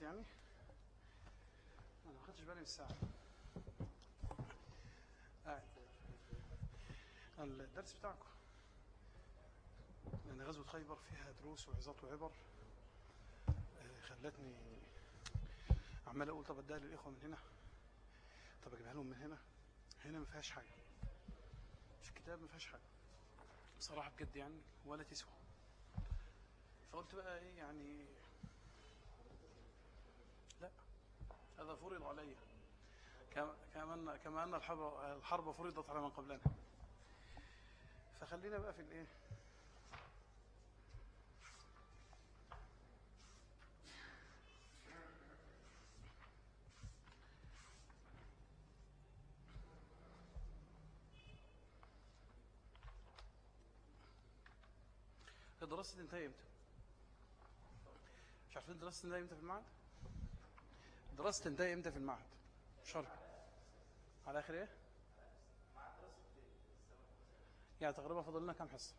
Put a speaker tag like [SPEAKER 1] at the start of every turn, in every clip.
[SPEAKER 1] يعني؟ أنا ما خدتش بالي من الساعة. قاعد الدرس بتاعكم. لأن غزوة خيبر فيها دروس وعظات وعبر. آه، خلتني عمال أقول طب أديها للإخوة من هنا. طب أجيبها لهم من هنا. هنا ما فيهاش حاجة. في الكتاب ما فيهاش حاجة. بصراحة بجد يعني ولا تسوى. فقلت بقى إيه يعني لا هذا فرض علي كما كما ان الحرب الحرب فرضت على من قبلنا فخلينا بقى في الإيه الدراسة تنتهي إمتى؟ مش عارفين الدراسة تنتهي إمتى في المعهد؟ الدراسة تنتهي إمتى في المعهد؟ شرح على آخر إيه؟ يعني تقريبا فاضل لنا كام حصة؟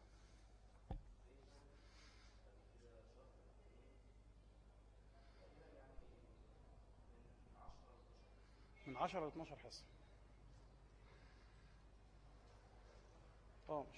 [SPEAKER 1] من 10 ل 12 حصة آه مش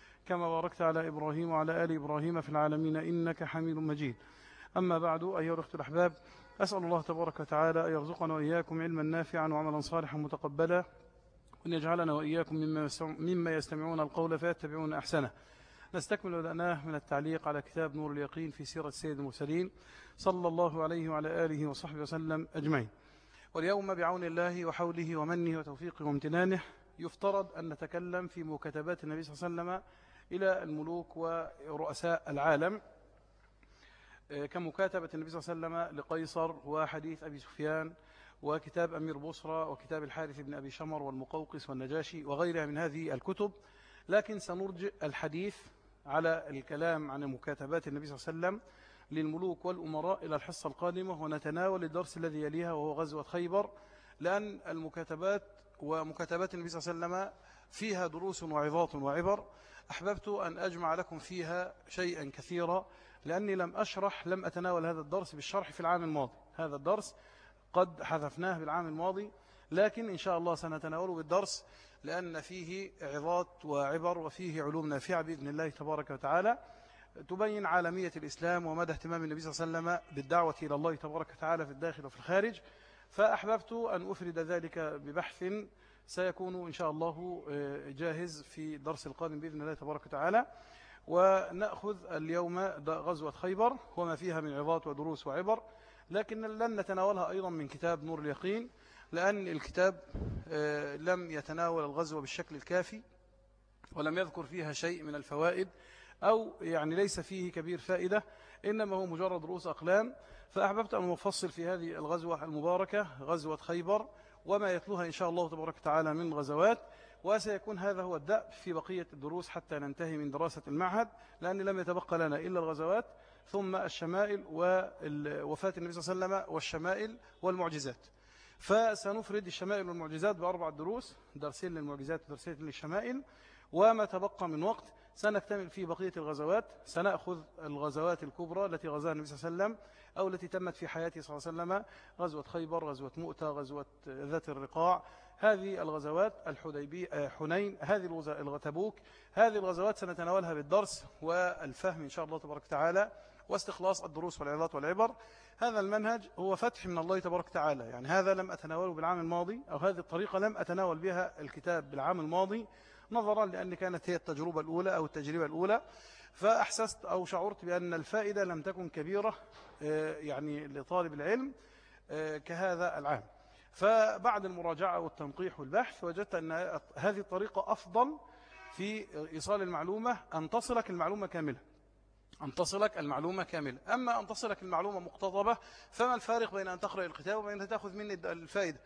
[SPEAKER 1] كما باركت على إبراهيم وعلى آل إبراهيم في العالمين إنك حميد مجيد. أما بعد أيها الأخت الأحباب أسأل الله تبارك وتعالى أن يرزقنا وإياكم علما نافعا وعملا صالحا متقبلا وأن يجعلنا وإياكم مما يستمعون القول فيتبعون أحسنه. نستكمل بدأناه من التعليق على كتاب نور اليقين في سيرة سيد المرسلين صلى الله عليه وعلى آله وصحبه وسلم أجمعين. واليوم بعون الله وحوله ومنه وتوفيقه وامتنانه يفترض أن نتكلم في مكتبات النبي صلى الله عليه وسلم إلى الملوك ورؤساء العالم آه، كمكاتبة النبي صلى الله عليه وسلم لقيصر وحديث أبي سفيان وكتاب أمير بصرة وكتاب الحارث بن أبي شمر والمقوقس والنجاشي وغيرها من هذه الكتب. لكن سنرجع الحديث على الكلام عن مكاتبات النبي صلى الله عليه وسلم للملوك والأمراء إلى الحصة القادمة ونتناول الدرس الذي يليها وهو غزوة خيبر لأن المكاتبات ومكاتبات النبي صلى الله عليه وسلم فيها دروس وعظات وعبر. أحببت أن أجمع لكم فيها شيئا كثيرا لأني لم أشرح لم أتناول هذا الدرس بالشرح في العام الماضي. هذا الدرس قد حذفناه بالعام الماضي لكن إن شاء الله سنتناوله بالدرس لأن فيه عظات وعبر وفيه علوم نافعة بإذن الله تبارك وتعالى. تبين عالمية الإسلام ومدى اهتمام النبي صلى الله عليه وسلم بالدعوة إلى الله تبارك وتعالى في الداخل وفي الخارج. فأحببت أن أفرد ذلك ببحث سيكون إن شاء الله آه، جاهز في درس القادم بإذن الله تبارك وتعالى. ونأخذ اليوم غزوة خيبر وما فيها من عظات ودروس وعبر لكن لن نتناولها أيضا من كتاب نور اليقين لأن الكتاب آه، لم يتناول الغزوة بالشكل الكافي ولم يذكر فيها شيء من الفوائد أو يعني ليس فيه كبير فائدة إنما هو مجرد رؤوس أقلام. فأحببت أن أفصل في هذه الغزوة المباركة غزوة خيبر وما يتلوها إن شاء الله تبارك وتعالى من غزوات وسيكون هذا هو الدأب في بقية الدروس حتى ننتهي من دراسة المعهد لأن لم يتبقى لنا إلا الغزوات ثم الشمائل ووفاة النبي صلى الله عليه وسلم والشمائل والمعجزات. فسنفرد الشمائل والمعجزات بأربع دروس درسين للمعجزات ودرسين للشمائل وما تبقى من وقت سنكتمل في بقية الغزوات. سنأخذ الغزوات الكبرى التي غزاها النبي صلى الله عليه وسلم أو التي تمت في حياته صلى الله عليه وسلم غزوة خيبر غزوة مؤتة غزوة ذات الرقاع. هذه الغزوات الحديبي آه، حنين هذه الغتبوك هذه الغزوات سنتناولها بالدرس والفهم إن شاء الله تبارك وتعالى واستخلاص الدروس والعظات والعبر. هذا المنهج هو فتح من الله تبارك وتعالى. يعني هذا لم أتناوله بالعام الماضي أو هذه الطريقة لم أتناول بها الكتاب بالعام الماضي. نظرا لأن كانت هي التجربة الأولى أو التجربة الأولى فأحسست أو شعرت بأن الفائدة لم تكن كبيرة آه، يعني لطالب العلم آه، كهذا العام. فبعد المراجعة والتنقيح والبحث وجدت أن هذه الطريقة أفضل في إيصال المعلومة أن تصلك المعلومة كاملة. أن تصلك المعلومة كاملة. أما أن تصلك المعلومة مقتضبة فما الفارق بين أن تقرأ الكتاب وبين أن تأخذ مني الفائدة؟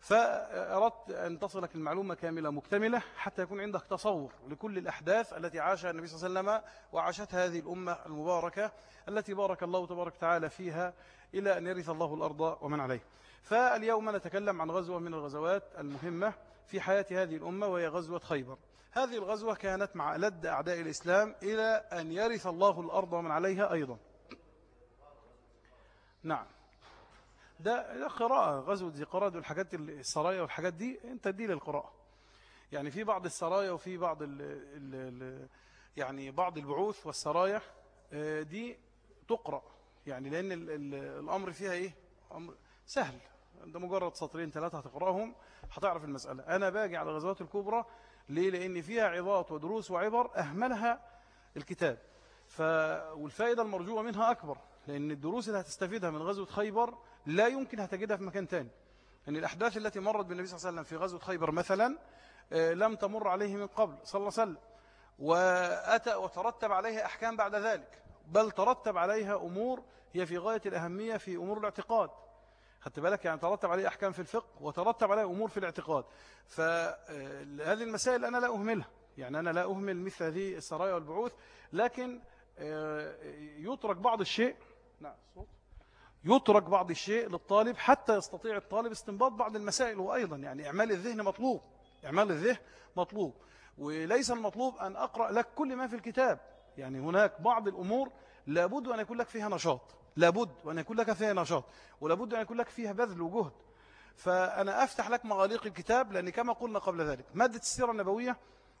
[SPEAKER 1] فأردت أن تصلك المعلومة كاملة مكتملة حتى يكون عندك تصور لكل الأحداث التي عاشها النبي صلى الله عليه وسلم وعاشتها هذه الأمة المباركة التي بارك الله تبارك وتعالى فيها إلى أن يرث الله الأرض ومن عليه. فاليوم نتكلم عن غزوة من الغزوات المهمة في حياة هذه الأمة وهي غزوة خيبر. هذه الغزوة كانت مع ألد أعداء الإسلام إلى أن يرث الله الأرض ومن عليها أيضا. نعم. ده, ده قراءة. غزوة ذي قراد والحاجات السرايا والحاجات دي انت دي للقراءة. يعني في بعض السرايا وفي بعض ال ال ال يعني بعض البعوث والسرايا آه، دي تقرأ. يعني لأن ال ال الأمر فيها إيه؟ أمر سهل. ده مجرد سطرين ثلاثة هتقرأهم هتعرف المسألة. أنا باجي على الغزوات الكبرى ليه؟ لأن فيها عظات ودروس وعبر أهملها الكتاب. ف... والفائدة المرجوة منها أكبر لأن الدروس اللي هتستفيدها من غزوة خيبر لا يمكن هتجدها في مكان تاني. أن يعني الأحداث التي مرت بالنبي صلى الله عليه وسلم في غزوة خيبر مثلا آه، لم تمر عليه من قبل صلى الله عليه وسلم وأتى وترتب عليها أحكام بعد ذلك بل ترتب عليها أمور هي في غاية الأهمية في أمور الاعتقاد. خدت بالك؟ يعني ترتب عليه أحكام في الفقه وترتب عليه أمور في الاعتقاد. فهذه المسائل أنا لا أهملها. يعني أنا لا أهمل مثل هذه السرايا والبعوث لكن آه، يترك بعض الشيء. نعم صوت. يترك بعض الشيء للطالب حتى يستطيع الطالب استنباط بعض المسائل وأيضا يعني إعمال الذهن مطلوب. إعمال الذهن مطلوب. وليس المطلوب أن أقرأ لك كل ما في الكتاب. يعني هناك بعض الأمور لابد أن يكون لك فيها نشاط. لابد وأن يكون لك فيها نشاط. ولابد أن يكون لك فيها بذل وجهد. فأنا أفتح لك مغاليق الكتاب لأن كما قلنا قبل ذلك مادة السيرة النبوية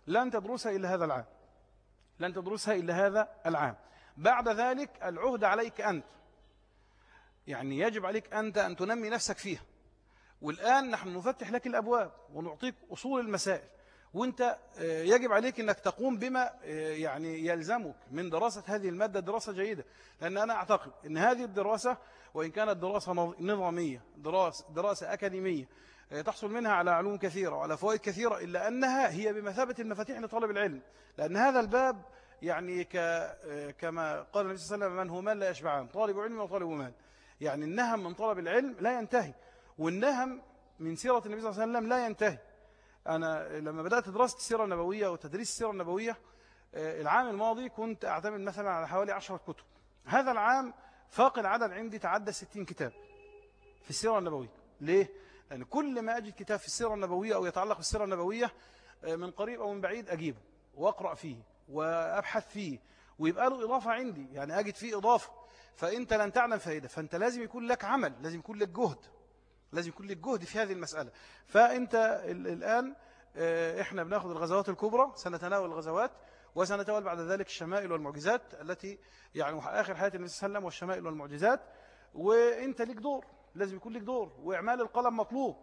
[SPEAKER 1] لن تدرسها إلا هذا العام. لن تدرسها إلا هذا العام. بعد ذلك العهد عليك أنت. يعني يجب عليك أنت أن تنمي نفسك فيها. والآن نحن نفتح لك الأبواب ونعطيك أصول المسائل. وأنت آه، يجب عليك إنك تقوم بما آه، يعني يلزمك من دراسة هذه المادة دراسة جيدة. لأن أنا أعتقد أن هذه الدراسة وإن كانت دراسة نظامية دراسة, دراسة أكاديمية آه، تحصل منها على علوم كثيرة وعلى فوائد كثيرة إلا أنها هي بمثابة المفاتيح لطالب العلم. لأن هذا الباب يعني كما قال النبي صلى الله عليه وسلم من هو مال لا يشبعان طالب علم وطالب مال يعني النهم من طلب العلم لا ينتهي والنهم من سيرة النبي صلى الله عليه وسلم لا ينتهي. أنا لما بدأت دراسة السيرة النبوية وتدريس السيرة النبوية آه، العام الماضي كنت أعتمد مثلا على حوالي عشرة كتب. هذا العام فاق العدد عندي تعدى 60 كتاب في السيرة النبوية. ليه؟ لأن كل ما أجد كتاب في السيرة النبوية أو يتعلق بالسيرة النبوية آه، من قريب أو من بعيد أجيبه وأقرأ فيه وأبحث فيه ويبقى له إضافة عندي. يعني أجد فيه إضافة. فأنت لن تعلم فائدة فأنت لازم يكون لك عمل لازم يكون لك جهد لازم يكون لك جهد في هذه المسألة. فأنت الآن آه، إحنا بناخذ الغزوات الكبرى سنتناول الغزوات وسنتناول بعد ذلك الشمائل والمعجزات التي يعني آخر حياة النبي صلى الله عليه وسلم والشمائل والمعجزات. وإنت لك دور لازم يكون لك دور. وإعمال القلم مطلوب.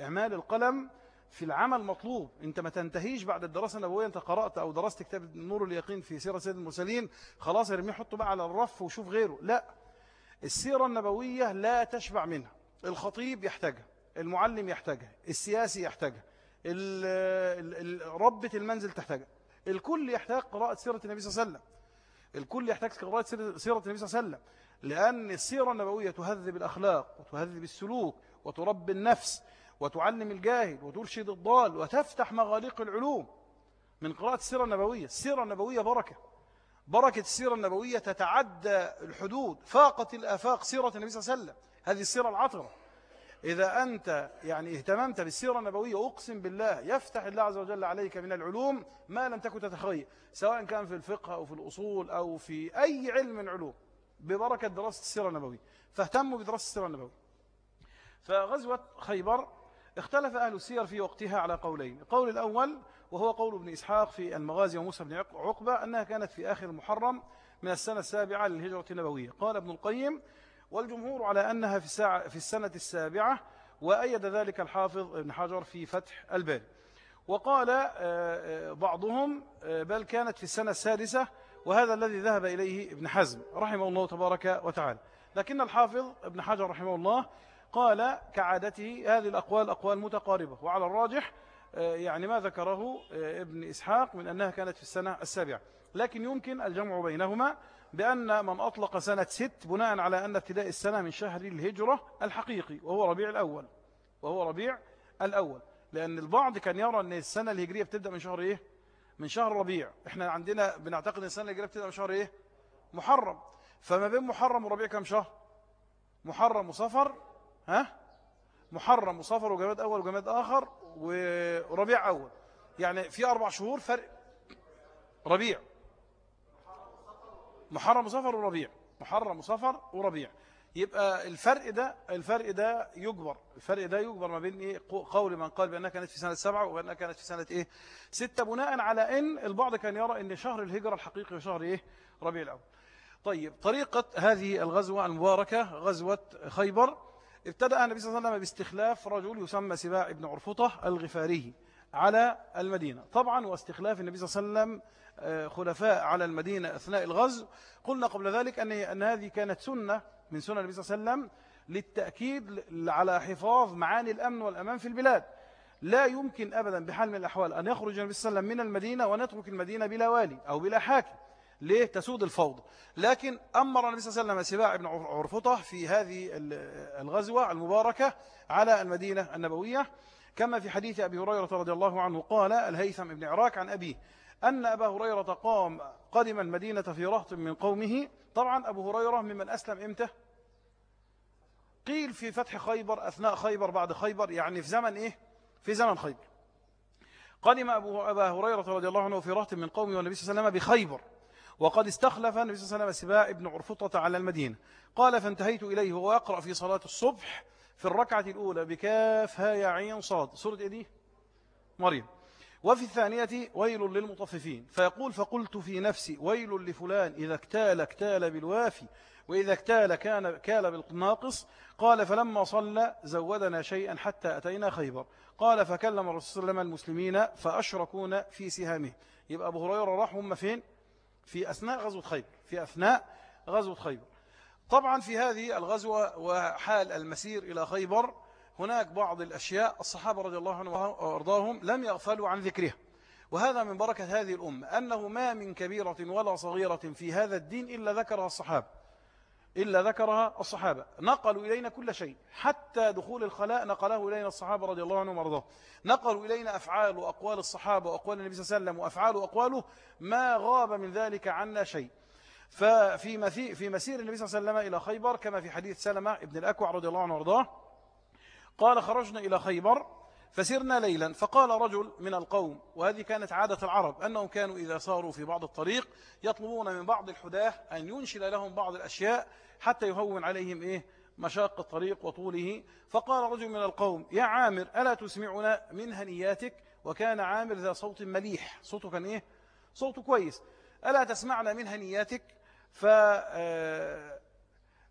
[SPEAKER 1] إعمال القلم في العمل مطلوب. انت ما تنتهيش بعد الدراسة النبوية انت قرأت أو درست كتاب نور اليقين في سيرة سيد المرسلين خلاص ارميه حطه بقى على الرف وشوف غيره. لا السيرة النبوية لا تشبع منها. الخطيب يحتاجها المعلم يحتاجها السياسي يحتاجها ربة المنزل تحتاجها. الكل يحتاج قراءة سيرة النبي صلى الله عليه وسلم. الكل يحتاج قراءة سيرة النبي صلى الله عليه وسلم. لأن السيرة النبوية تهذب الأخلاق وتهذب السلوك وتربي النفس. وتعلم الجاهل وترشد الضال وتفتح مغاليق العلوم. من قراءة السيرة النبوية السيرة النبوية بركة. بركة السيرة النبوية تتعدى الحدود فاقت الآفاق سيرة النبي صلى الله عليه وسلم. هذه السيرة العطرة. إذا أنت يعني اهتممت بالسيرة النبوية أقسم بالله يفتح الله عز وجل عليك من العلوم ما لم تكن تتخيل سواء كان في الفقه أو في الأصول أو في أي علم من علوم ببركة دراسة السيرة النبوية. فاهتموا بدراسة السيرة النبوية. فغزوة خيبر اختلف أهل السير في وقتها على قولين. القول الأول وهو قول ابن إسحاق في المغازي وموسى بن عقبة أنها كانت في آخر المحرم من السنة السابعة للهجرة النبوية. قال ابن القيم والجمهور على أنها في, الساعة في السنة السابعة وأيد ذلك الحافظ ابن حجر في فتح الباري وقال آه، آه، بعضهم آه، بل كانت في السنة السادسة وهذا الذي ذهب إليه ابن حزم رحمه الله تبارك وتعالى. لكن الحافظ ابن حجر رحمه الله قال كعادته هذه الأقوال أقوال متقاربة وعلى الراجح يعني ما ذكره ابن إسحاق من أنها كانت في السنة السابعة لكن يمكن الجمع بينهما بأن من أطلق سنة ست بناء على أن ابتداء السنة من شهر الهجرة الحقيقي وهو ربيع الأول وهو ربيع الأول لأن البعض كان يرى أن السنة الهجرية بتبدأ من شهر إيه؟ من شهر ربيع إحنا عندنا بنعتقد أن السنة الهجرية بتبدأ من شهر إيه؟ محرم فما بين محرم وربيع كم شهر؟ محرم وصفر ها؟ محرم وصفر وجماد أول وجماد آخر وربيع أول. يعني في أربع شهور فرق. ربيع. محرم وصفر وربيع. محرم وصفر وربيع. يبقى الفرق ده الفرق ده يجبر. الفرق ده يجبر ما بين إيه؟ قول من قال بأنها كانت في سنة سبعة وبأنها كانت في سنة إيه؟ ستة بناء على إن البعض كان يرى إن شهر الهجرة الحقيقي شهر إيه؟ ربيع الأول. طيب طريقة هذه الغزوة المباركة غزوة خيبر ابتدأ النبي صلى الله عليه وسلم باستخلاف رجل يسمى سباع ابن عرفطة الغفاري على المدينة. طبعا واستخلاف النبي صلى الله عليه وسلم آه، خلفاء على المدينة أثناء الغزو. قلنا قبل ذلك أن أن هذه كانت سنة من سنة النبي صلى الله عليه وسلم للتأكيد على حفاظ معاني الأمن والأمان في البلاد. لا يمكن أبدا بحال من الأحوال أن يخرج النبي صلى الله عليه وسلم من المدينة ونترك المدينة بلا والي أو بلا حاكم. ليه؟ تسود الفوضى. لكن أمر النبي صلى الله عليه وسلم سباع بن عرفطة في هذه الغزوة المباركة على المدينة النبوية. كما في حديث أبي هريرة رضي الله عنه قال الهيثم بن عراك عن أبيه أن أبا هريرة قام قدم المدينة في رهط من قومه. طبعا أبو هريرة ممن أسلم إمتى؟ قيل في فتح خيبر أثناء خيبر بعد خيبر يعني في زمن إيه؟ في زمن خيبر. قدم أبو أبا هريرة رضي الله عنه في رهط من قومه والنبي صلى الله عليه وسلم بخيبر. وقد استخلف النبي صلى الله عليه وسلم سباء ابن عرفطة على المدينة. قال فانتهيت إليه وهو يقرأ في صلاة الصبح في الركعة الأولى بكاف ها يا عين صاد. سورة إيه دي؟ مريم. وفي الثانية ويل للمطففين. فيقول فقلت في نفسي ويل لفلان إذا اكتال اكتال بالوافي وإذا اكتال كان كال بالناقص. قال فلما صلى زودنا شيئا حتى أتينا خيبر. قال فكلم الرسول صلى الله عليه وسلم المسلمين فأشركون في سهامه. يبقى أبو هريرة راح هم فين؟ في أثناء غزوة خيبر في أثناء غزوة خيبر. طبعا في هذه الغزوة وحال المسير إلى خيبر هناك بعض الأشياء الصحابة رضي الله عنهم وأرضاهم لم يغفلوا عن ذكرها. وهذا من بركة هذه الأمة أنه ما من كبيرة ولا صغيرة في هذا الدين إلا ذكرها الصحابة. إلا ذكرها الصحابة. نقلوا إلينا كل شيء. حتى دخول الخلاء نقله إلينا الصحابة رضي الله عنهم وارضاهم نقلوا إلينا أفعال وأقوال الصحابة وأقوال النبي صلى الله عليه وسلم وأفعال وأقواله. ما غاب من ذلك عنا شيء. ففي في مسير النبي صلى الله عليه وسلم إلى خيبر كما في حديث سلمة ابن الأكوع رضي الله عنه وأرضاه قال خرجنا إلى خيبر. فسرنا ليلا فقال رجل من القوم وهذه كانت عادة العرب أنهم كانوا إذا صاروا في بعض الطريق يطلبون من بعض الحداة أن ينشل لهم بعض الأشياء حتى يهون عليهم إيه؟ مشاق الطريق وطوله. فقال رجل من القوم يا عامر ألا تسمعنا من هنياتك؟ وكان عامر ذا صوت مليح. صوته كان إيه؟ صوته كويس. ألا تسمعنا من هنياتك؟ ف آه،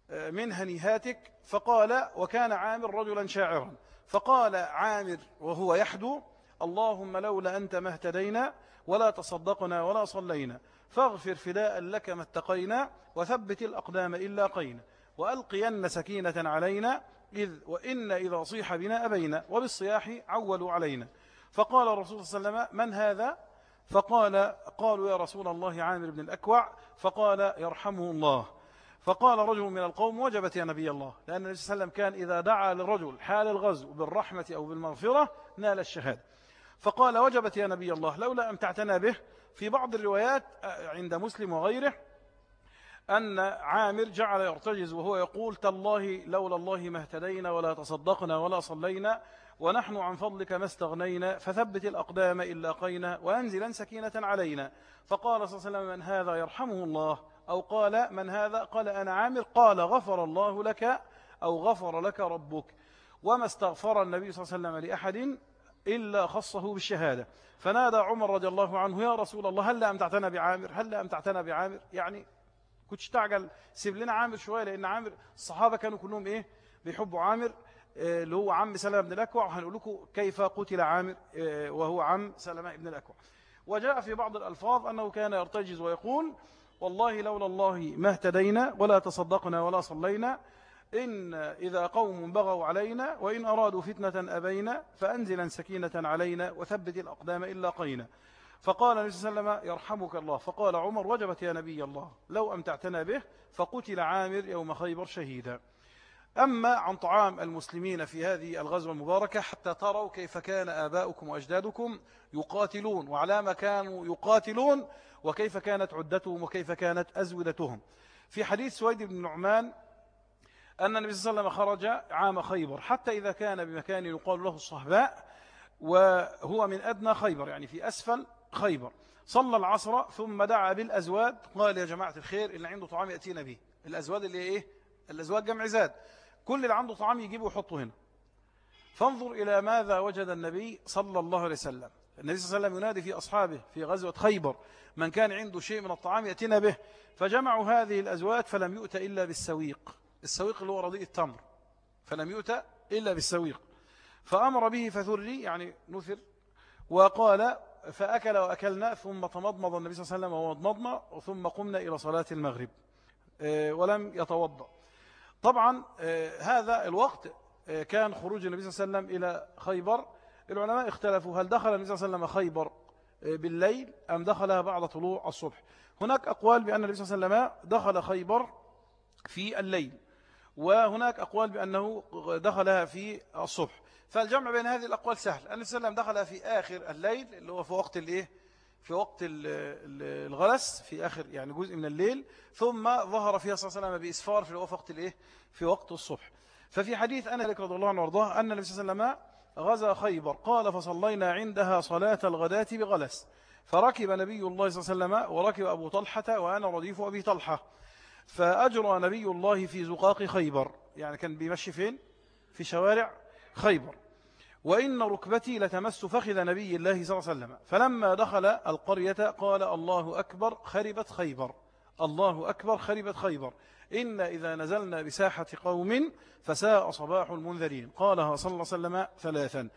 [SPEAKER 1] من هنيهاتك فقال وكان عامر رجلا شاعرا. فقال عامر وهو يحدو اللهم لولا أنت ما اهتدينا ولا تصدقنا ولا صلينا فاغفر فداء لك ما اتقينا وثبت الأقدام إلا قينا وألقين سكينة علينا إذ وإن إذا صيح بنا أبينا وبالصياح عولوا علينا. فقال الرسول صلى الله عليه وسلم من هذا؟ فقال قالوا يا رسول الله عامر بن الأكوع. فقال يرحمه الله. فقال رجل من القوم وجبت يا نبي الله. لأن النبي صلى الله عليه وسلم كان إذا دعا للرجل حال الغزو بالرحمة أو بالمغفرة نال الشهادة. فقال وجبت يا نبي الله. لولا أمتعتنا به في بعض الروايات عند مسلم وغيره أن عامر جعل يرتجز وهو يقول تالله لولا الله ما اهتدينا ولا تصدقنا ولا صلينا ونحن عن فضلك ما استغنينا فثبت الأقدام إلا قينا وأنزلا سكينة علينا. فقال صلى الله عليه وسلم من هذا يرحمه الله؟ أو قال من هذا؟ قال أنا عامر. قال غفر الله لك أو غفر لك ربك. وما استغفر النبي صلى الله عليه وسلم لأحد إلا خصه بالشهادة. فنادى عمر رضي الله عنه يا رسول الله هل أمتعتنا بعامر؟ هل أمتعتنا بعامر؟ يعني كنتش تعجل سيب لنا عامر شوية لأن عامر الصحابة كانوا كلهم إيه؟ بيحبوا عامر. آه، اللي هو عم سلمة بن الأكوع. وهنقول لكم كيف قتل عامر آه، وهو عم سلمة بن الأكوع. وجاء في بعض الألفاظ أنه كان يرتجز ويقول والله لولا الله ما اهتدينا ولا تصدقنا ولا صلينا. إن إذا قوم بغوا علينا وإن أرادوا فتنة أبينا فأنزلا سكينة علينا وثبت الأقدام إلا قينا فقال النبي صلى الله عليه وسلم يرحمك الله. فقال عمر وجبت يا نبي الله لو أمتعتنا به فقتل عامر يوم خيبر شهيدا. أما عن طعام المسلمين في هذه الغزوة المباركة حتى تروا كيف كان آباؤكم وأجدادكم يقاتلون وعلى ما كانوا يقاتلون وكيف كانت عدتهم وكيف كانت أزودتهم. في حديث سويد بن نعمان أن النبي صلى الله عليه وسلم خرج عام خيبر حتى إذا كان بمكان يقال له الصهباء وهو من أدنى خيبر يعني في أسفل خيبر. صلى العصر ثم دعا بالأزواد قال يا جماعة الخير اللي عنده طعام يأتينا به. الأزواد اللي إيه؟ الأزواد جمع زاد. كل اللي عنده طعام يجيبه ويحطه هنا. فانظر إلى ماذا وجد النبي صلى الله عليه وسلم. النبي صلى الله عليه وسلم ينادي في أصحابه في غزوة خيبر من كان عنده شيء من الطعام يأتينا به. فجمعوا هذه الأزواد فلم يؤت إلا بالسويق. السويق اللي هو رضيء التمر. فلم يؤت إلا بالسويق. فأمر به فثري يعني نثر وقال فأكل وأكلنا ثم تمضمض النبي صلى الله عليه وسلم ومضمضنا ثم قمنا إلى صلاة المغرب. آه، ولم يتوضأ. طبعا آه، هذا الوقت آه، كان خروج النبي صلى الله عليه وسلم إلى خيبر. العلماء اختلفوا هل دخل النبي صلى الله عليه وسلم خيبر بالليل أم دخلها بعد طلوع الصبح. هناك أقوال بأن النبي صلى الله عليه وسلم دخل خيبر في الليل وهناك أقوال بأنه دخلها في الصبح. فالجمع بين هذه الأقوال سهل. النبي صلى الله عليه وسلم دخلها في آخر الليل اللي هو في وقت الإيه؟ في وقت الغلس في آخر يعني جزء من الليل ثم ظهر فيها صلى الله عليه وسلم بإسفار في وقت الإيه؟ في وقت الصبح. ففي حديث أنا لك رضي الله عنه وأرضاه أن النبي صلى الله عليه وسلم غزا خيبر قال فصلينا عندها صلاة الغداة بغلس. فركب نبي الله صلى الله عليه وسلم وركب أبو طلحة وأنا رديف أبي طلحة. فأجرى نبي الله في زقاق خيبر. يعني كان بيمشي فين؟ في شوارع خيبر. وإن ركبتي لتمس فخذ نبي الله صلى الله عليه وسلم. فلما دخل القرية قال الله أكبر خربت خيبر. الله أكبر خربت خيبر. إن إذا نزلنا بساحة قوم فساء صباح المنذرين. قالها صلى الله عليه وسلم ثلاثا.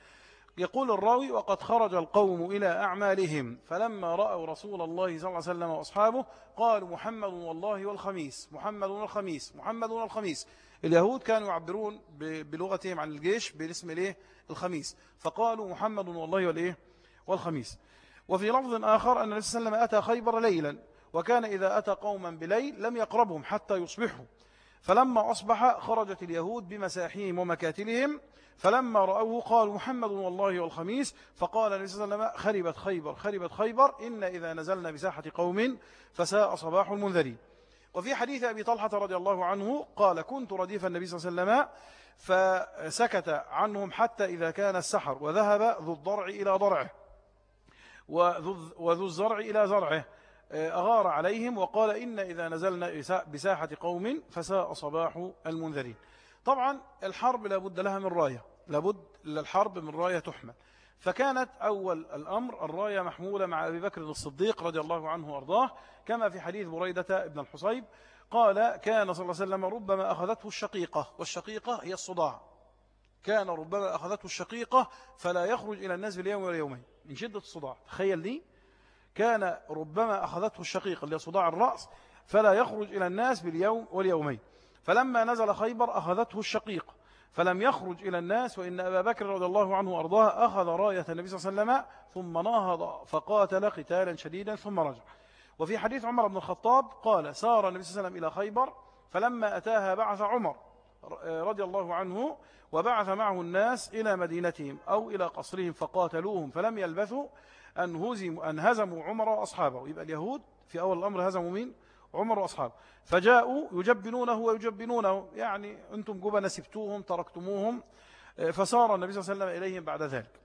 [SPEAKER 1] يقول الراوي وقد خرج القوم إلى أعمالهم. فلما رأوا رسول الله صلى الله عليه وسلم وأصحابه قالوا محمد والله والخميس محمد والخميس محمد والخميس. اليهود كانوا يعبرون بلغتهم عن الجيش باسم الايه؟ الخميس. فقالوا محمد والله والإيه؟ والخميس. وفي لفظ آخر أن النبي صلى الله عليه وسلم أتى خيبر ليلا وكان إذا أتى قوما بليل لم يقربهم حتى يصبحوا. فلما أصبح خرجت اليهود بمساحيهم ومكاتلهم فلما رأوه قالوا محمد والله والخميس. فقال النبي صلى الله عليه وسلم خربت خيبر خربت خيبر إن إذا نزلنا بساحة قوم فساء صباح المنذرين. وفي حديث أبي طلحة رضي الله عنه قال كنت رديف النبي صلى الله عليه وسلم فسكت عنهم حتى إذا كان السحر وذهب ذو الضرع إلى ضرعه وذو الزرع إلى زرعه أغار عليهم وقال إن إذا نزلنا بساحة قوم فساء صباح المنذرين. طبعا الحرب لابد لها من راية لابد للحرب من راية تحمل. فكانت أول الأمر الراية محمولة مع أبي بكر الصديق رضي الله عنه وأرضاه كما في حديث بريدة ابن الحصيب قال كان صلى الله عليه وسلم ربما أخذته الشقيقة والشقيقة هي الصداع. كان ربما أخذته الشقيقة فلا يخرج إلى الناس باليوم واليومين من شدة الصداع. تخيل دي كان ربما أخذته الشقيقة اللي صداع الرأس فلا يخرج إلى الناس باليوم واليومين. فلما نزل خيبر أخذته الشقيقة. فلم يخرج إلى الناس وإن أبا بكر رضي الله عنه وأرضاه أخذ راية النبي صلى الله عليه وسلم ثم ناهض فقاتل قتالا شديدا ثم رجع وفي حديث عمر بن الخطاب قال سار النبي صلى الله عليه وسلم إلى خيبر فلما أتاها بعث عمر رضي الله عنه وبعث معه الناس إلى مدينتهم أو إلى قصرهم فقاتلوهم فلم يلبثوا أن, هزموا, أن هزموا عمر وأصحابه يبقى اليهود في أول الأمر هزموا مين؟ عمر وأصحابه. فجاءوا يجبنونه ويجبنونه. يعني أنتم جبن سبتوهم تركتموهم. فصار النبي صلى الله عليه وسلم إليهم بعد ذلك.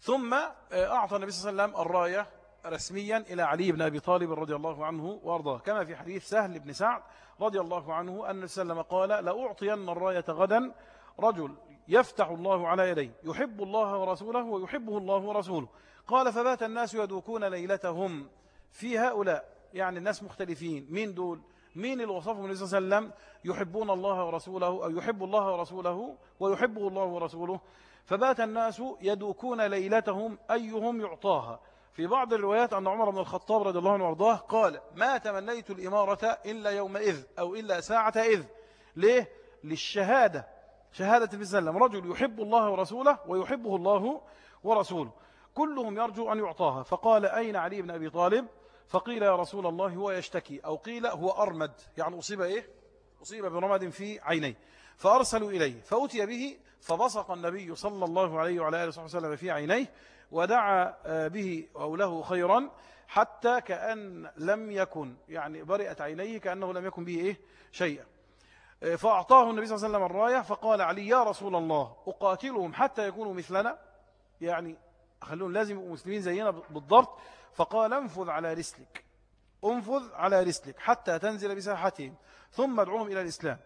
[SPEAKER 1] ثم أعطى النبي صلى الله عليه وسلم الراية رسميا إلى علي بن أبي طالب رضي الله عنه وأرضاه. كما في حديث سهل بن سعد رضي الله عنه أن وسلم قال لأعطين الراية غدا رجل يفتح الله على يديه يحب الله ورسوله ويحبه الله ورسوله. قال فبات الناس يدوكون ليلتهم في هؤلاء. يعني الناس مختلفين. مين دول؟ مين اللي وصفهم النبي صلى الله عليه وسلم يحبون الله ورسوله أو يحب الله ورسوله ويحبه الله ورسوله؟ فبات الناس يدوكون ليلتهم أيهم يعطاها. في بعض الروايات أن عمر بن الخطاب رضي الله عنه وأرضاه قال ما تمنيت الإمارة إلا يومئذ أو إلا ساعة إذ ليه؟ للشهادة. شهادة النبي صلى الله عليه وسلم. رجل يحب الله ورسوله ويحبه الله ورسوله. كلهم يرجو أن يعطاها. فقال أين علي بن أبي طالب؟ فقيل يا رسول الله هو يشتكي أو قيل هو أرمد يعني أصيب إيه؟ أصيب برمد في عينيه. فأرسلوا إليه فأتي به فبصق النبي صلى الله عليه وعلى آله وسلم في عينيه ودعا به أو له خيرا حتى كأن لم يكن يعني برئت عينيه كأنه لم يكن به إيه؟ شيئا. فأعطاه النبي صلى الله عليه وسلم الراية فقال علي يا رسول الله أقاتلهم حتى يكونوا مثلنا؟ يعني خلون لازم يبقوا مسلمين زينا بالضبط. فقال انفذ على رسلك. انفذ على رسلك حتى تنزل بساحتهم ثم ادعوهم إلى الإسلام.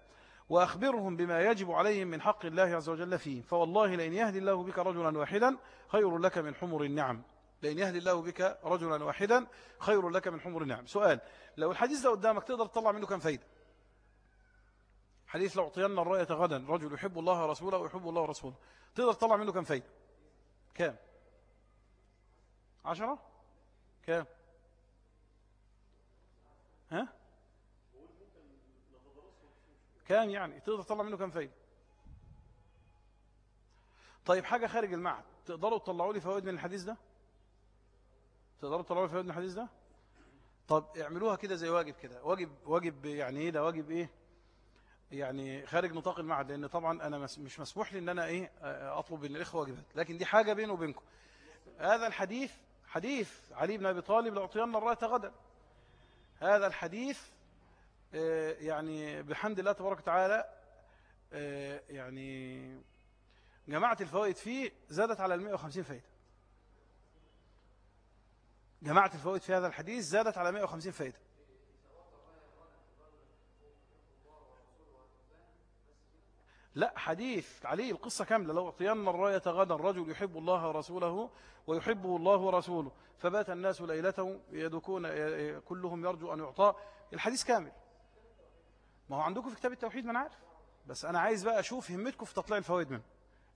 [SPEAKER 1] وأخبرهم بما يجب عليهم من حق الله عز وجل فيه. فوالله لئن يهدي الله بك رجلا واحدا خير لك من حمر النعم. لئن يهدي الله بك رجلا واحدا خير لك من حمر النعم. سؤال لو الحديث ده قدامك تقدر تطلع منه كم فايدة؟ حديث لو أعطينا الراية غدا رجل يحب الله ورسوله ويحب الله ورسوله تقدر تطلع منه كم فايدة؟ كام؟ عشرة؟ كام ها؟ كام يعني تقدر تطلع منه كام فايدة؟ طيب حاجة خارج المعهد تقدروا تطلعوا لي فوائد من الحديث ده؟ تقدروا تطلعوا لي فوائد من الحديث ده؟ طب اعملوها كده زي واجب كده. واجب واجب يعني إيه ده؟ واجب إيه؟ يعني خارج نطاق المعهد لأن طبعا أنا مش مسموح لي إن أنا إيه أطلب من الإخوة واجبات. لكن دي حاجة بيني وبينكم. هذا الحديث حديث علي بن أبي طالب لاعطينا الرايه غدا. هذا الحديث آه، يعني بحمد الله تبارك وتعالى آه، يعني جماعة الفوائد فيه زادت على المئة وخمسين فايدة. جماعة الفوائد في هذا الحديث زادت على 150 فايدة. لا حديث عليه القصة كاملة. لو اعطينا الراية غدا الرجل يحب الله ورسوله ويحبه الله ورسوله فبات الناس ليلته يدكون كلهم يرجو أن يعطى الحديث كامل. ما هو عندكم في كتاب التوحيد؟ ما أنا عارف. بس أنا عايز بقى أشوف همتكم في تطلع الفوائد منه.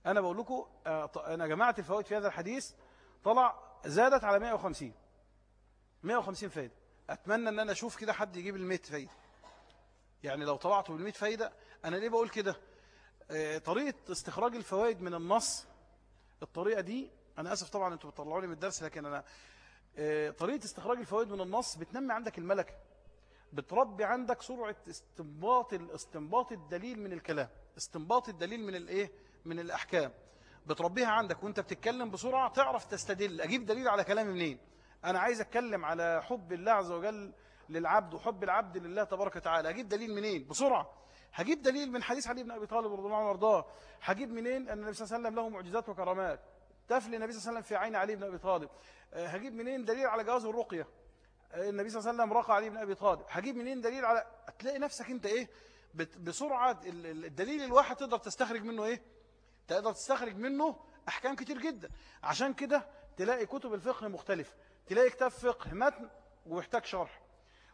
[SPEAKER 1] أنا بقول لكم أنا جماعة الفوائد في هذا الحديث طلع زادت على 150 150 فايدة. أتمنى أن أنا أشوف كده حد يجيب ال 100 فايدة. يعني لو طلعت بال 100 فايدة أنا ليه بقول كده؟ طريقة استخراج الفوائد من النص الطريقة دي أنا أسف طبعا أنتوا بتطلعوني من الدرس لكن أنا آه، طريقة استخراج الفوائد من النص بتنمي عندك الملكة بتربي عندك سرعة استنباط استنباط الدليل من الكلام استنباط الدليل من الايه من الأحكام بتربيها عندك وأنت بتتكلم بسرعة تعرف تستدل أجيب دليل على كلامي منين؟ أنا عايز أتكلم على حب الله عز وجل للعبد وحب العبد لله تبارك وتعالى أجيب دليل منين؟ بسرعة. هجيب دليل من حديث علي بن أبي طالب رضي الله عنه وأرضاه. هجيب منين؟ أن النبي صلى الله عليه وسلم له معجزات وكرامات. تفل النبي صلى الله عليه وسلم في عين علي بن أبي طالب. أه، هجيب منين دليل على جواز الرقية؟ أه، النبي صلى الله عليه وسلم رقى علي بن أبي طالب. هجيب منين دليل على تلاقي نفسك أنت إيه؟ بسرعة الدليل الواحد تقدر تستخرج منه إيه؟ تقدر تستخرج منه أحكام كتير جدا. عشان كده تلاقي كتب الفقه مختلفة تلاقي كتاب فقه متن ويحتاج شرح.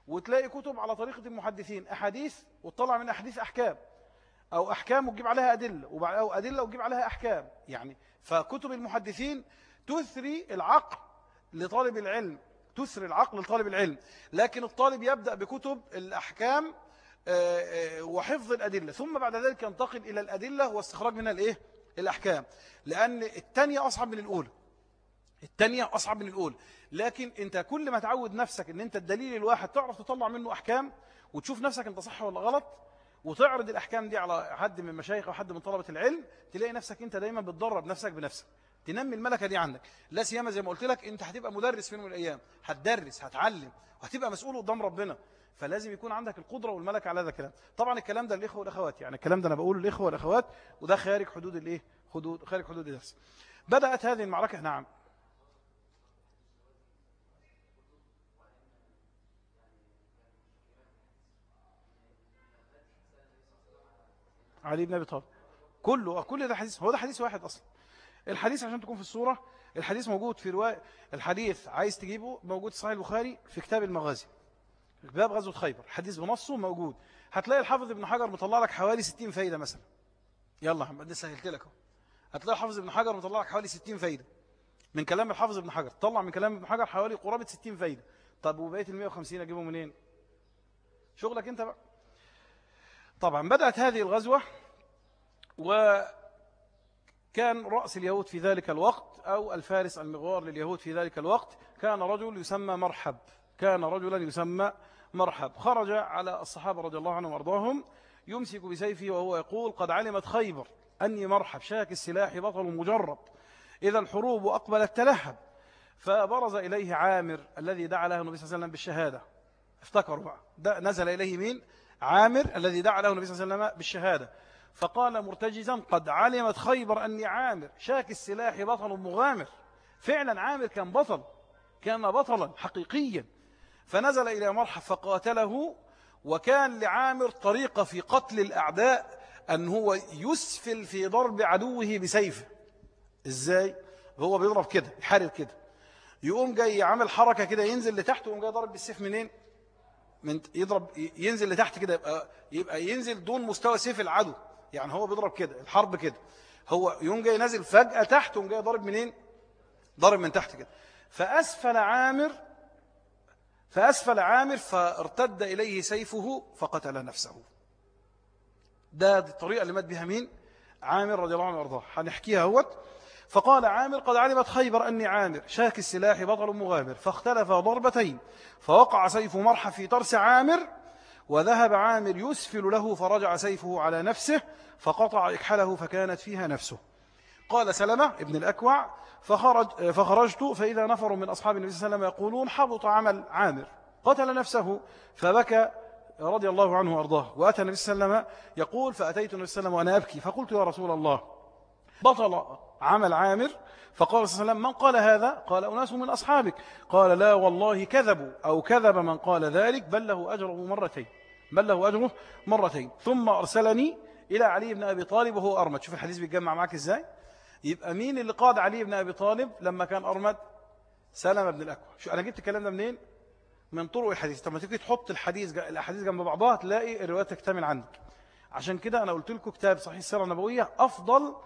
[SPEAKER 1] وتلاقي كتب على طريقة المحدثين أحاديث وتطلع من أحاديث أحكام أو أحكام وتجيب عليها أدلة أو أدلة وتجيب عليها أحكام. يعني فكتب المحدثين تثري العقل لطالب العلم تثري العقل لطالب العلم. لكن الطالب يبدأ بكتب الأحكام آه، آه، وحفظ الأدلة ثم بعد ذلك ينتقل إلى الأدلة واستخراج منها الإيه؟ الأحكام. لأن الثانية أصعب من الأولى. الثانية أصعب من الأولى. لكن أنت كل ما تعود نفسك أن أنت الدليل الواحد تعرف تطلع منه أحكام وتشوف نفسك أنت صح ولا غلط وتعرض الأحكام دي على حد من مشايخ أو حد من طلبة العلم تلاقي نفسك أنت دايما بتدرب نفسك بنفسك. تنمي الملكة دي عندك. لا سيما زي ما قلت لك أنت هتبقى مدرس في يوم من الأيام هتدرس هتعلم وهتبقى مسؤول قدام ربنا. فلازم يكون عندك القدرة والملك على هذا الكلام. طبعا الكلام ده للإخوة والأخوات. يعني الكلام ده أنا بقوله للإخوة والأخوات وده خارج حدود الإيه؟ خارج حدود الدرس بدأت هذه المعركة نعم علي بن أبي طالب. كله كل ده حديث هو ده حديث واحد أصلا. الحديث عشان تكون في الصورة الحديث موجود في رواية الحديث عايز تجيبه موجود في صحيح البخاري في كتاب المغازي. باب غزوة خيبر. حديث بنصه موجود. هتلاقي الحافظ ابن حجر مطلع لك حوالي 60 فايدة مثلا. يلا محمد دي سهلت لك أهو. هتلاقي الحافظ ابن حجر مطلع لك حوالي 60 فايدة. من كلام الحافظ ابن حجر. طلع من كلام ابن حجر حوالي قرابة 60 فايدة. طب وبقية ال 150 اجيبهم منين؟ شغلك أنت بقى. طبعا بدأت هذه الغزوة وكان رأس اليهود في ذلك الوقت أو الفارس المغوار لليهود في ذلك الوقت كان رجل يسمى مرحب كان رجلا يسمى مرحب. خرج على الصحابة رضي الله عنهم وأرضاهم يمسك بسيفه وهو يقول قد علمت خيبر أني مرحب شاك السلاح بطل مجرب إذا الحروب أقبلت تلهب. فبرز إليه عامر الذي دعا له النبي صلى الله عليه وسلم بالشهادة. افتكروا بقى نزل إليه مين؟ عامر الذي دعا له النبي صلى الله عليه وسلم بالشهادة. فقال مرتجزا قد علمت خيبر أني عامر. شاك السلاح بطل مغامر. فعلا عامر كان بطل كان بطلا حقيقيا. فنزل إلى مرحب فقاتله وكان لعامر طريقة في قتل الأعداء أن هو يسفل في ضرب عدوه بسيفه. إزاي؟ هو بيضرب كده يحارب كده. يقوم جاي عامل حركة كده ينزل لتحت ويقوم جاي ضرب بالسيف منين؟ من يضرب ينزل لتحت كده يبقى, يبقى ينزل دون مستوى سيف العدو. يعني هو بيضرب كده الحرب كده. هو يوم جاي نازل فجأة تحت ويقوم جاي ضارب منين؟ ضارب من تحت كده. فأسفل عامر فأسفل عامر فارتد إليه سيفه فقتل نفسه. ده الطريقة اللي مات بها مين؟ عامر رضي الله عنه وأرضاه. هنحكيها هوت فقال عامر قد علمت خيبر أني عامر شاك السلاح بطل مغامر فاختلف ضربتين فوقع سيف مرحى في ترس عامر وذهب عامر يسفل له فرجع سيفه على نفسه فقطع إكحله فكانت فيها نفسه. قال سلمة ابن الأكوع فخرج فخرجت فإذا نفر من أصحاب النبي صلى الله عليه وسلم يقولون حبط عمل عامر. قتل نفسه فبكى رضي الله عنه وأرضاه. وأتى النبي صلى الله عليه وسلم يقول فأتيت النبي صلى الله عليه وسلم وأنا أبكي فقلت يا رسول الله بطل عمل عامر فقال صلى الله عليه وسلم من قال هذا؟ قال أناس من أصحابك. قال لا والله كذبوا أو كذب من قال ذلك بل له أجره مرتين بل له أجره مرتين. ثم أرسلني إلى علي بن أبي طالب وهو أرمد. شوف الحديث بيتجمع معك إزاي؟ يبقى مين اللي قاد علي بن أبي طالب لما كان أرمد؟ سلمة بن الأكوى شو أنا جبت الكلام ده منين؟ من طرق الحديث. لما تيجي تحط الحديث الأحاديث جنب بعضها تلاقي الروايات تكتمل عندك. عشان كده أنا قلت لكم كتاب صحيح السيرة النبوية أفضل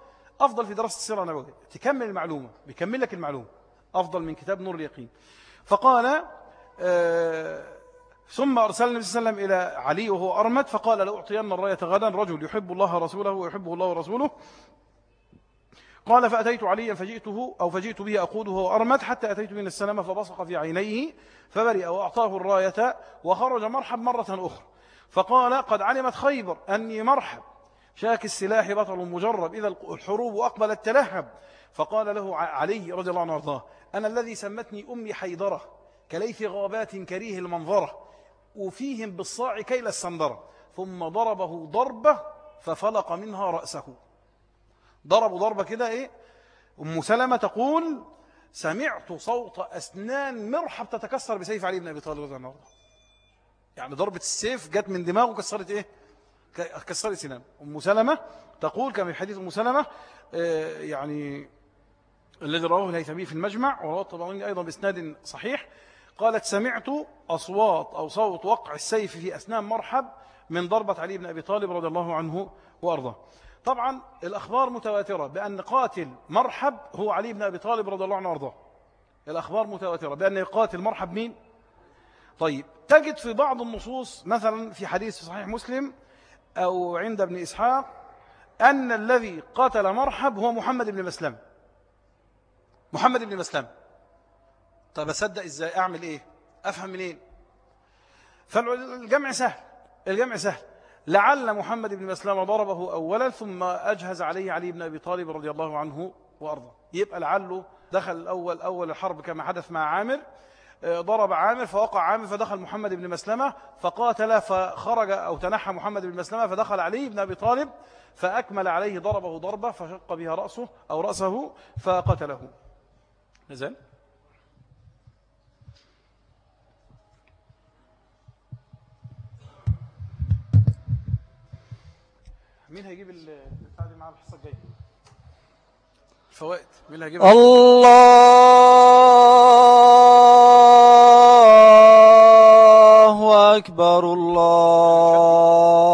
[SPEAKER 1] أفضل في دراسة السيرة النبوية تكمل المعلومة بيكمل لك المعلومة. أفضل من كتاب نور اليقين. فقال آه ثم أرسل النبي صلى الله عليه وسلم إلى علي وهو أرمد فقال لأعطين الرأية غدا رجل يحب الله ورسوله ويحبه الله ورسوله قال فأتيت عليا فجئته أو فجئت به أقوده وهو أرمد حتى أتيت من السلامة فبصق في عينيه فبرئ وأعطاه الراية وخرج مرحب مرة أخرى. فقال قد علمت خيبر أني مرحب. شاك السلاح بطل مجرب إذا الحروب أقبلت تلهب فقال له علي رضي الله عنه وارضاه أنا الذي سمتني أمي حيدرة كليث غابات كريه المنظرة وفيهم بالصاع كيل السندرة. ثم ضربه ضربة ففلق منها رأسه. ضربوا ضربة كده إيه؟ أم سلمة تقول سمعت صوت أسنان مرحب تتكسر بسيف علي بن أبي طالب رضي الله عنه. يعني ضربة السيف جت من دماغه كسرت إيه؟ كسرت سنان. أم سلمة تقول كما في حديث أم سلمة آه، يعني الذي رواه الهيثمي في المجمع ورواه الطبراني أيضا بإسناد صحيح قالت سمعت أصوات أو صوت وقع السيف في أسنان مرحب من ضربة علي بن أبي طالب رضي الله عنه وأرضاه. طبعا الأخبار متواترة بأن قاتل مرحب هو علي بن أبي طالب رضي الله عنه وأرضاه. الأخبار متواترة بأن قاتل مرحب مين؟ طيب تجد في بعض النصوص مثلا في حديث في صحيح مسلم أو عند ابن إسحاق أن الذي قتل مرحب هو محمد بن مسلم. محمد بن مسلم. طب أصدق إزاي؟ أعمل إيه؟ أفهم منين؟ فالجمع سهل. الجمع سهل. لعل محمد بن مسلم ضربه أولا ثم أجهز عليه علي بن أبي طالب رضي الله عنه وأرضه يبقى لعله دخل الأول أول الحرب كما حدث مع عامر. ضرب عامر فوقع عامر فدخل محمد بن مسلمة فقاتل فخرج أو تنحى محمد بن مسلمة فدخل علي بن أبي طالب فأكمل عليه ضربه ضربة فشق بها رأسه أو رأسه فقتله. نزل. مين هيجيب البتاع دي معاه الحصة الجاية؟ مين اللي
[SPEAKER 2] الله أكبر الله.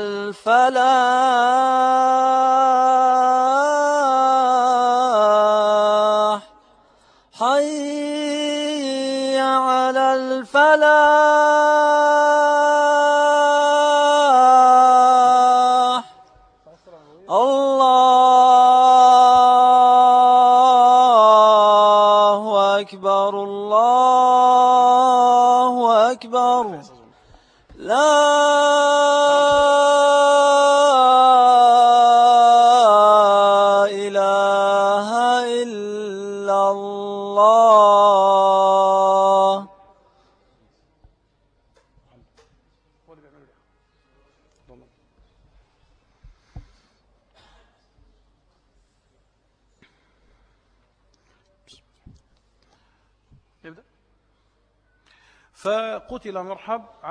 [SPEAKER 2] الفلاح.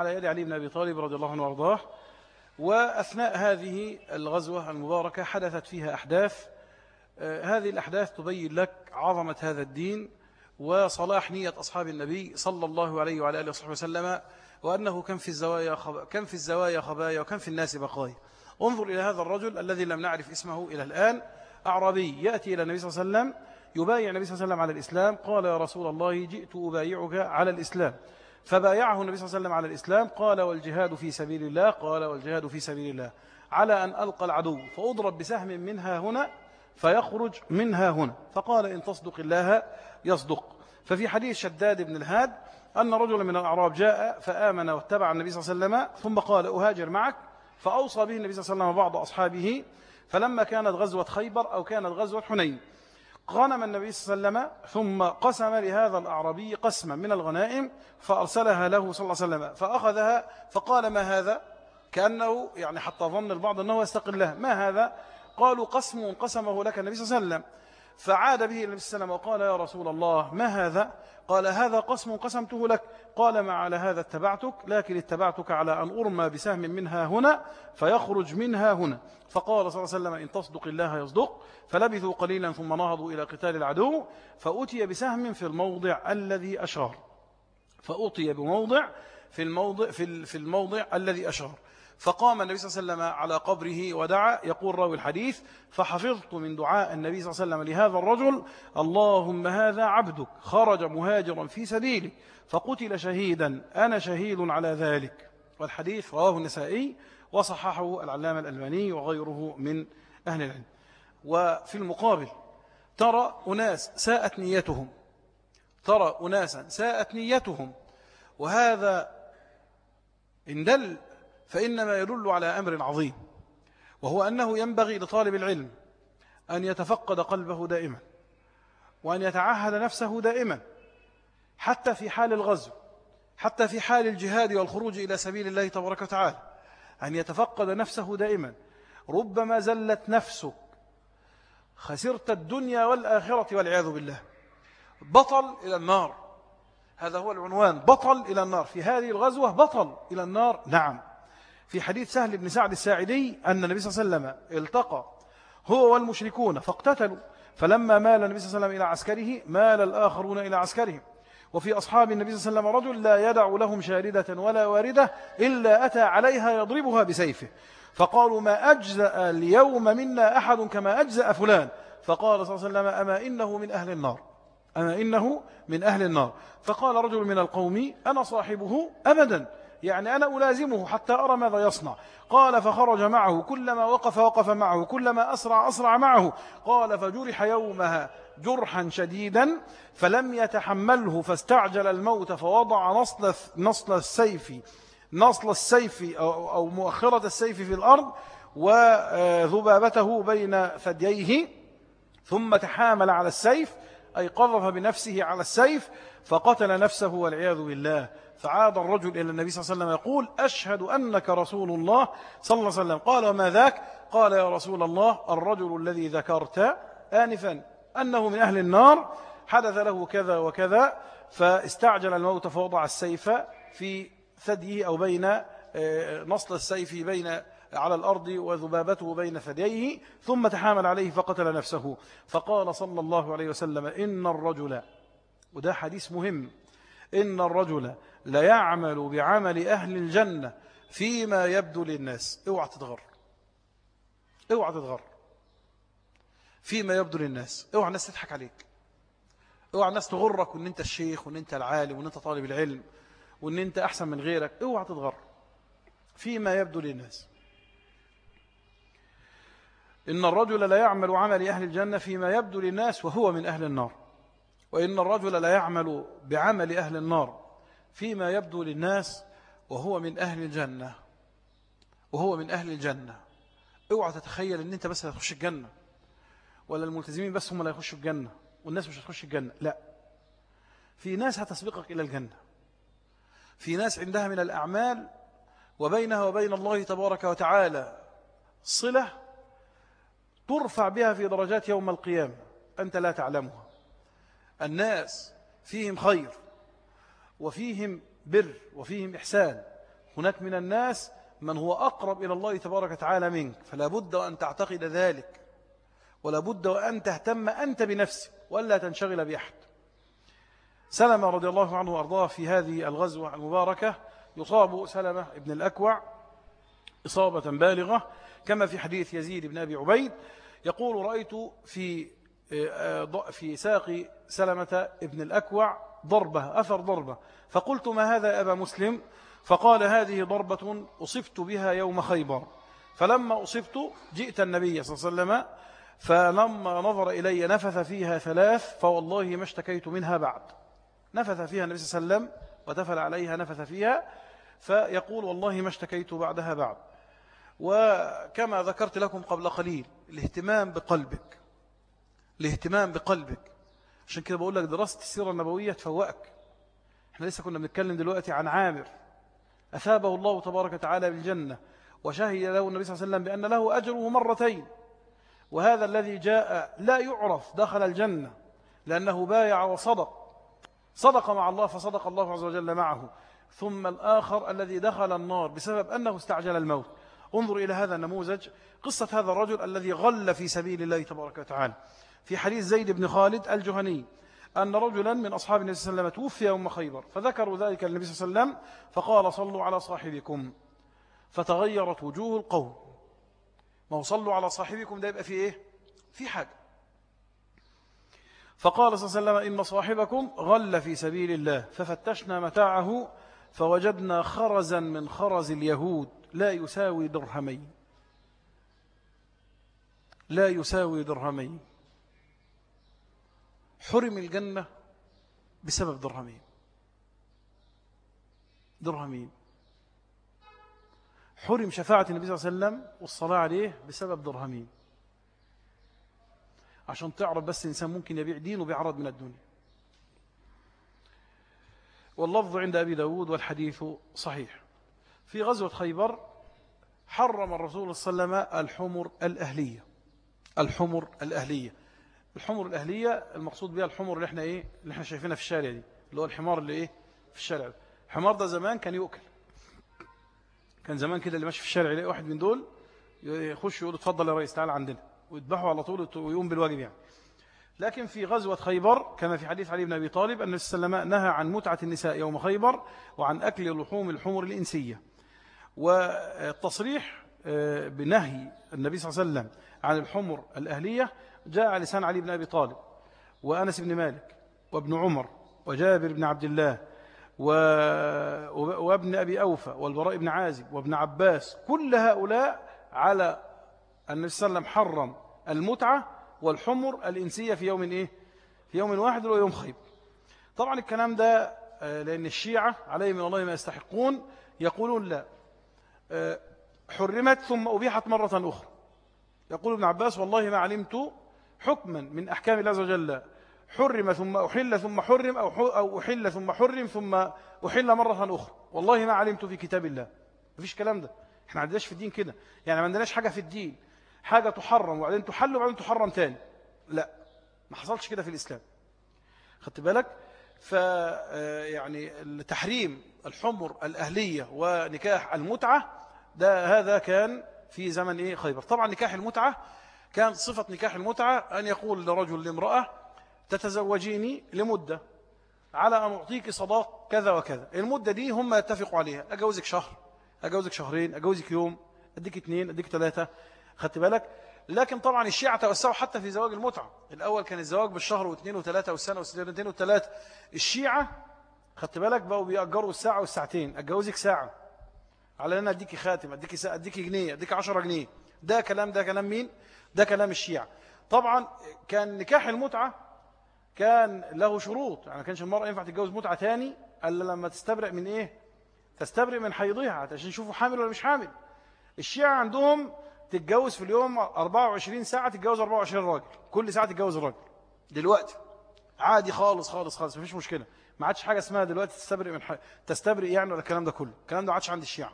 [SPEAKER 2] على
[SPEAKER 1] يد علي بن أبي طالب رضي الله عنه وأرضاه. وأثناء هذه الغزوة المباركة حدثت فيها أحداث. آه، هذه الأحداث تبين لك عظمة هذا الدين وصلاح نية أصحاب النبي صلى الله عليه وعلى آله وصحبه وسلم وأنه كم في الزوايا خب... كم في الزوايا خبايا وكم في الناس بقايا. انظر إلى هذا الرجل الذي لم نعرف اسمه إلى الآن. أعرابي يأتي إلى النبي صلى الله عليه وسلم يبايع النبي صلى الله عليه وسلم على الإسلام قال يا رسول الله جئت أبايعك على الإسلام. فبايعه النبي صلى الله عليه وسلم على الإسلام. قال والجهاد في سبيل الله قال والجهاد في سبيل الله على أن ألقى العدو فأضرب بسهم منها هنا فيخرج منها هنا. فقال إن تصدق الله يصدق. ففي حديث شداد بن الهاد أن رجلا من الأعراب جاء فآمن واتبع النبي صلى الله عليه وسلم ثم قال أهاجر معك. فأوصى به النبي صلى الله عليه وسلم بعض أصحابه فلما كانت غزوة خيبر أو كانت غزوة حنين غنم النبي صلى الله عليه وسلم ثم قسم لهذا الأعرابي قسما من الغنائم فأرسلها له صلى الله عليه وسلم فأخذها فقال ما هذا؟ كأنه يعني حتى ظن البعض أنه يستقلها ما هذا؟ قالوا قسم قسمه لك النبي صلى الله عليه وسلم. فعاد به النبي صلى الله عليه وسلم وقال يا رسول الله ما هذا؟ قال هذا قسم قسمته لك. قال ما على هذا اتبعتك لكن اتبعتك على أن أرمى بسهم منها هنا فيخرج منها هنا. فقال صلى الله عليه وسلم إن تصدق الله يصدق. فلبثوا قليلا ثم نهضوا إلى قتال العدو. فأتي بسهم في الموضع الذي أشار فأوطي بموضع في الموضع في في الموضع الذي أشار. فقام النبي صلى الله عليه وسلم على قبره ودعا يقول راوي الحديث فحفظت من دعاء النبي صلى الله عليه وسلم لهذا الرجل اللهم هذا عبدك خرج مهاجرا في سبيلك فقتل شهيدا أنا شهيد على ذلك. والحديث رواه النسائي وصححه العلامة الألباني وغيره من أهل العلم. وفي المقابل ترى أناس ساءت نيتهم ترى أناسا ساءت نيتهم وهذا إن دل فإنما يدل على أمر عظيم وهو أنه ينبغي لطالب العلم أن يتفقد قلبه دائما وأن يتعهد نفسه دائما حتى في حال الغزو حتى في حال الجهاد والخروج إلى سبيل الله تبارك وتعالى أن يتفقد نفسه دائما. ربما زلت نفسك خسرت الدنيا والآخرة والعياذ بالله. بطل إلى النار. هذا هو العنوان. بطل إلى النار. في هذه الغزوة بطل إلى النار. نعم. في حديث سهل بن سعد الساعدي أن النبي صلى الله عليه وسلم التقى هو والمشركون فاقتتلوا. فلما مال النبي صلى الله عليه وسلم إلى عسكره مال الآخرون إلى عسكرهم. وفي أصحاب النبي صلى الله عليه وسلم رجل لا يدع لهم شاردة ولا واردة إلا أتى عليها يضربها بسيفه. فقالوا ما أجزأ اليوم منا أحد كما أجزأ فلان. فقال صلى الله عليه وسلم أما إنه من أهل النار. أما إنه من أهل النار. فقال رجل من القوم أنا صاحبه أبدا يعني أنا ألازمه حتى أرى ماذا يصنع. قال فخرج معه كلما وقف وقف معه كلما أسرع أسرع معه. قال فجرح يومها جرحا شديدا فلم يتحمله فاستعجل الموت فوضع نصل, نصل السيف نصل السيف أو, أو مؤخرة السيف في الأرض وذبابته بين ثدييه ثم تحامل على السيف أي قذف بنفسه على السيف فقتل نفسه والعياذ بالله. فعاد الرجل إلى النبي صلى الله عليه وسلم يقول أشهد أنك رسول الله. صلى الله عليه وسلم. قال وما ذاك؟ قال يا رسول الله الرجل الذي ذكرت آنفا أنه من أهل النار حدث له كذا وكذا فاستعجل الموت فوضع السيف في ثديه أو بين آه، نصل السيف بين على الأرض وذبابته بين ثدييه ثم تحامل عليه فقتل نفسه. فقال صلى الله عليه وسلم إن الرجل وده حديث مهم إن الرجل ليعمل بعمل أهل الجنة فيما يبدو للناس. اوعى تتغر. اوعى تتغر. فيما يبدو للناس. اوعى الناس تضحك عليك. اوعى الناس تغرك وإن أنت الشيخ وإن أنت العالم وإن أنت طالب العلم وإن أنت أحسن من غيرك. اوعى تتغر. فيما يبدو للناس. إن الرجل لا يعمل عمل أهل الجنة فيما يبدو للناس وهو من أهل النار. وإن الرجل لا يعمل بعمل أهل النار فيما يبدو للناس وهو من أهل الجنة. وهو من أهل الجنة. اوعى تتخيل إن أنت بس هتخش الجنة. ولا الملتزمين بس هم اللي هيخشوا الجنة. والناس مش هتخش الجنة. لا. في ناس هتسبقك إلى الجنة. في ناس عندها من الأعمال وبينها وبين الله تبارك وتعالى صلة ترفع بها في درجات يوم القيامة. أنت لا تعلمها. الناس فيهم خير وفيهم بر وفيهم إحسان. هناك من الناس من هو أقرب إلى الله تبارك وتعالى منك. فلا بد أن تعتقد ذلك. ولا بد أن تهتم أنت بنفسك ولا تنشغل بأحد. سلمة رضي الله عنه وأرضاه في هذه الغزوة المباركة. يصاب سلمة ابن الأكوع إصابة بالغة كما في حديث يزيد بن أبي عبيد. يقول رأيت في آه، في ساق سلمة ابن الأكوع ضربة أثر ضربة. فقلت ما هذا يا أبا مسلم؟ فقال هذه ضربة أصبت بها يوم خيبر. فلما أصبت جئت النبي صلى الله عليه وسلم فلما نظر إلي نفث فيها ثلاث فوالله ما اشتكيت منها بعد. نفث فيها النبي صلى الله عليه وسلم وتفل عليها نفث فيها فيقول والله ما اشتكيت بعدها بعد. وكما ذكرت لكم قبل قليل الاهتمام بقلبك. الاهتمام بقلبك. عشان كده بقول لك دراسة السيرة النبوية تفوقك. إحنا لسه كنا بنتكلم دلوقتي عن عامر. أثابه الله تبارك وتعالى بالجنة وشهد له النبي صلى الله عليه وسلم بأن له أجره مرتين. وهذا الذي جاء لا يعرف دخل الجنة لأنه بايع وصدق. صدق مع الله فصدق الله عز وجل معه. ثم الآخر الذي دخل النار بسبب أنه استعجل الموت. انظر إلى هذا النموذج. قصة هذا الرجل الذي غل في سبيل الله تبارك وتعالى. في حديث زيد بن خالد الجهني أن رجلا من أصحاب النبي صلى الله عليه وسلم توفي يوم خيبر فذكروا ذلك للنبي صلى الله عليه وسلم فقال صلوا على صاحبكم. فتغيرت وجوه القوم. ما هو صلوا على صاحبكم ده يبقى في إيه؟ في حاجة. فقال صلى الله عليه وسلم إن صاحبكم غل في سبيل الله ففتشنا متاعه فوجدنا خرزا من خرز اليهود. لا يساوي درهمين. لا يساوي درهمين. حرم الجنة بسبب درهمين. درهمين. حرم شفاعة النبي صلى الله عليه وسلم والصلاة عليه بسبب درهمين. عشان تعرف بس إنسان ممكن يبيع دينه بعرض من الدنيا. واللفظ عند أبي داود والحديث صحيح. في غزوة خيبر حرم الرسول صلى الله عليه وسلم الحمر الأهلية. الحمر الأهلية. الحمر الأهلية المقصود بها الحمر اللي إحنا إيه اللي إحنا شايفينها في الشارع دي اللي هو الحمار اللي إيه في الشارع الحمار ده زمان كان يؤكل. كان زمان كده اللي ماشي في الشارع يلاقي واحد من دول يخش يقول اتفضل يا ريس تعال عندنا. ويذبحه على طول ويقوم بالواجب يعني. لكن في غزوة خيبر كما في حديث علي بن أبي طالب أن السلام نهى عن متعة النساء يوم خيبر وعن أكل لحوم الحمر الإنسية. والتصريح آه، بنهي النبي صلى الله عليه وسلم عن الحمر الأهلية جاء على لسان علي بن أبي طالب وأنس بن مالك وابن عمر وجابر بن عبد الله وابن أبي أوفى والبراء بن عازب وابن عباس كل هؤلاء على النبي صلى الله عليه وسلم حرم المتعة والحمر الإنسية في يوم إيه؟ في يوم واحد ويوم خيب طبعا الكلام ده آه، لأن الشيعة عليهم من الله ما يستحقون يقولون لا حرمت ثم أبيحت مرة أخرى. يقول ابن عباس والله ما علمت حكما من أحكام الله عز وجل. حرم ثم أحل ثم حرم أو أو أحل ثم حرم ثم أحل مرة أخرى. والله ما علمت في كتاب الله. مفيش كلام ده. إحنا عندناش في الدين كده. يعني ما عندناش حاجة في الدين. حاجة تحرم وبعدين تحل وبعدين تحرم تاني. لا ما حصلش كده في الإسلام. خدت بالك؟ ف آه، يعني تحريم الحمر الأهلية ونكاح المتعة ده هذا كان في زمن إيه؟ خيبر. طبعا نكاح المتعة كان صفة نكاح المتعة أن يقول لرجل لامرأة تتزوجيني لمدة على أن أعطيك صداق كذا وكذا. المدة دي هم يتفقوا عليها. أجوزك شهر أجوزك شهرين أجوزك يوم أديك اثنين أديك ثلاثة. خدت بالك؟ لكن طبعا الشيعة توسعوا حتى في زواج المتعة. الأول كان الزواج بالشهر واثنين وثلاثة والسنة والسنتين وثلاثة. الشيعة خدت بالك؟ بقوا بيأجروا الساعة والساعتين. أتجوزك ساعة. على أن أديك خاتم أديك, ساعة أديك جنيه أديك عشرة جنيه. ده كلام ده كلام مين؟ ده كلام الشيعة. طبعا كان نكاح المتعة كان له شروط. يعني كانش المرأة ينفع تتجوز متعة تاني إلا لما تستبرئ من إيه؟ تستبرئ من حيضها عشان يشوفوا حامل ولا مش حامل. الشيعة عندهم تتجوز في اليوم 24 ساعة تتجوز 24 راجل. كل ساعة تتجوز راجل دلوقتي. عادي خالص خالص خالص مفيش مشكلة. ما عادش حاجة اسمها دلوقتي تستبرئ من حي... تستبرئ يعني ولا الكلام ده كله. الكلام ده ما عادش عند الشيعة.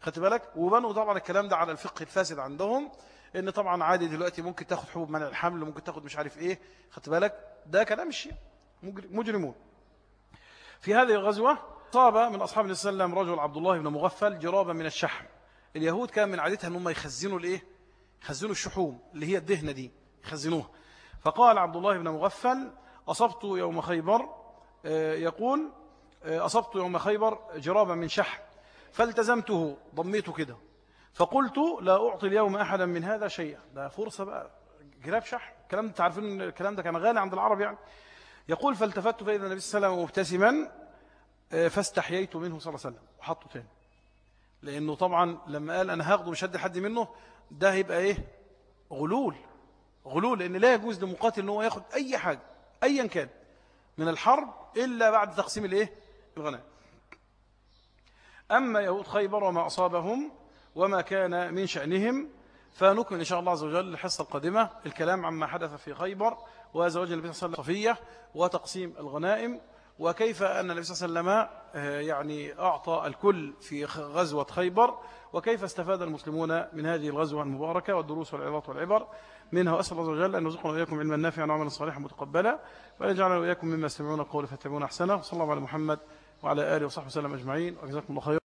[SPEAKER 1] خدت بالك؟ وبنوا طبعا الكلام ده على الفقه الفاسد عندهم إن طبعا عادي دلوقتي ممكن تاخد حبوب منع الحمل ممكن تاخد مش عارف إيه. خدت بالك؟ ده كلام الشيعة مجرمون. في هذه الغزوة صاب من أصحاب النبي صلى الله عليه وسلم رجل عبد الله بن مغفل جرابا من الشحم. اليهود كان من عادتها إن هم يخزنوا الإيه؟ يخزنوا الشحوم اللي هي الدهنة دي يخزنوها. فقال عبد الله بن مغفل أصبت يوم خيبر؟ آه، يقول آه، أصبت يوم خيبر جرابا من شحم. فالتزمته ضميته كده. فقلت لا أعطي اليوم أحدا من هذا شيئا. ده فرصة بقى. جراب شحم الكلام ده تعرفين الكلام ده كان غالي عند العرب يعني. يقول فالتفت فإذا النبي صلى الله عليه وسلم مبتسما آه، فاستحييت منه صلى الله عليه وسلم. وحطه تاني. لأنه طبعا لما قال أنا هاخده مش هدي حد منه ده هيبقى إيه؟ غلول. غلول لأن لا يجوز لمقاتل أنه ياخد أي حاجة أيا كان من الحرب إلا بعد تقسيم الإيه؟ الغنائم. أما يهود خيبر وما أصابهم وما كان من شأنهم فنكمل إن شاء الله عز وجل الحصة القادمة الكلام عما حدث في خيبر وزواج النبي صلى الله عليه وسلم صفية وتقسيم الغنائم وكيف أن النبي صلى الله عليه وسلم آه، يعني أعطى الكل في غزوة خيبر وكيف استفاد المسلمون من هذه الغزوة المباركة والدروس والعظات والعبر. منها وأسأل الله عز وجل أن يرزقنا وإياكم علما نافعا وعملا صالحا متقبلا وأن يجعلنا وإياكم مما يستمعون القول فاتبعون أحسنه. وصلى الله على محمد وعلى آله وصحبه وسلم أجمعين. وجزاكم الله خيرا.